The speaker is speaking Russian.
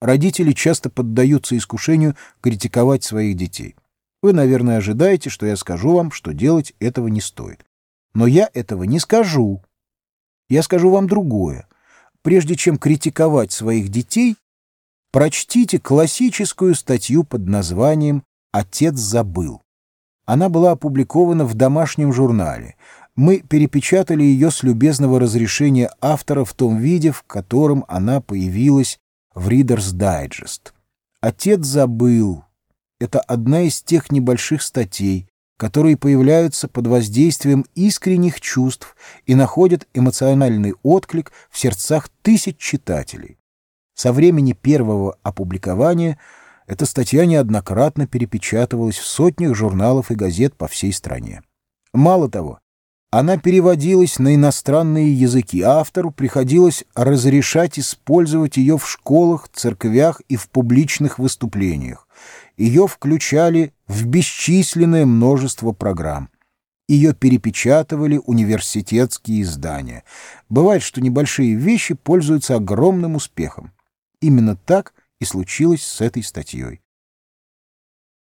Родители часто поддаются искушению критиковать своих детей. Вы, наверное, ожидаете, что я скажу вам, что делать этого не стоит. Но я этого не скажу. Я скажу вам другое. Прежде чем критиковать своих детей, прочтите классическую статью под названием «Отец забыл». Она была опубликована в домашнем журнале. Мы перепечатали ее с любезного разрешения автора в том виде, в котором она появилась в Reader's Digest. «Отец забыл» — это одна из тех небольших статей, которые появляются под воздействием искренних чувств и находят эмоциональный отклик в сердцах тысяч читателей. Со времени первого опубликования эта статья неоднократно перепечатывалась в сотнях журналов и газет по всей стране. Мало того, она переводилась на иностранные языки, автору приходилось разрешать использовать ее в школах, церквях и в публичных выступлениях. Ее включали в бесчисленное множество программ. Ее перепечатывали университетские издания. Бывает, что небольшие вещи пользуются огромным успехом. Именно так и случилось с этой статьей.